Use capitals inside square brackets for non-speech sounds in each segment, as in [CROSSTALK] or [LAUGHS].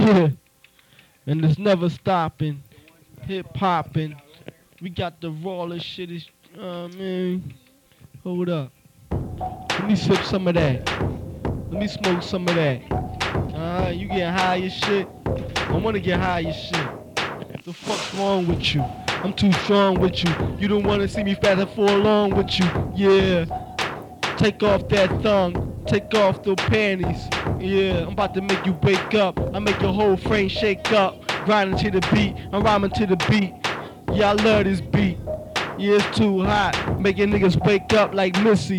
[LAUGHS] And it's never stopping. Hip hopping. We got the rawest shit. Is, uh, man. Hold up. Let me sip some of that. Let me smoke some of that. Uh, you getting high as shit? I wanna get high as shit. What the fuck's wrong with you? I'm too strong with you. You don't wanna see me faster for along with you. Yeah. Take off that thong. Take off the panties. Yeah, I'm about to make you wake up. I make your whole frame shake up. Grinding to the beat. I'm rhyming to the beat. Yeah, I love this beat. Yeah, it's too hot. Making niggas wake up like Missy.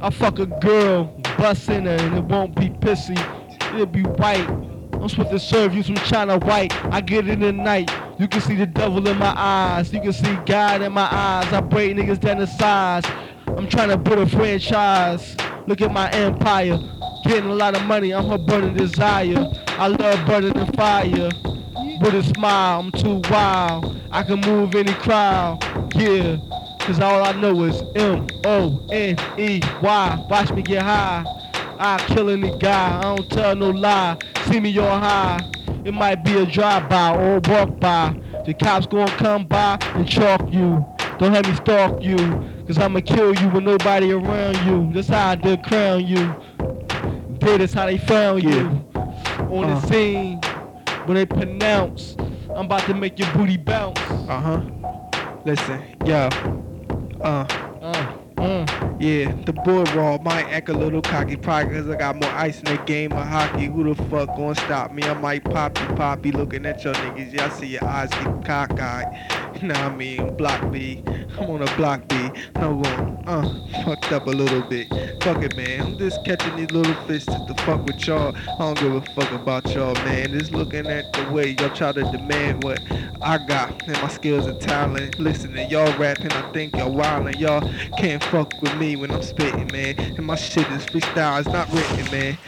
I fuck a girl, bust in her, and it won't be pissy. It'll be white. I'm supposed to serve you some China white. I get it in the night. You can see the devil in my eyes. You can see God in my eyes. I break niggas down to size. I'm trying to build a franchise. Look at my empire. Getting a lot of money. I'm her burning desire. I love burning the fire. With a smile, I'm too wild. I can move any crowd. Yeah. Cause all I know is M O N E Y. Watch me get high. I kill any guy. I don't tell no lie. See me on high. It might be a drive-by or a walk-by. The cops gonna come by and chalk you. Don't let me stalk you. Cause I'ma kill you with nobody around you. That's how I did crown you. Did is how they found you. On Uh. the scene. When they pronounce. I'm about to make your booty bounce. Uh huh. Listen, yo. Uh, Uh, uh. yeah, the boy raw might act a little cocky probably cause I got more ice in the game of hockey. Who the fuck gonna stop me? I might pop you, poppy, looking at your niggas. Yeah, I see your eyes get cockeyed. You know what I mean? Block B. I'm on a block B. No one. Uh, fucked up a little bit. Fuck it, man. I'm just catching these little fish to fuck with y'all. I don't give a fuck about y'all, man. Just looking at the way y'all try to demand what I got and my skills and talent. Listening, y'all rapping, I think y'all wildin'. Y'all can't fuck with me when I'm spitting, man. And my shit is freestyle, it's not written, man.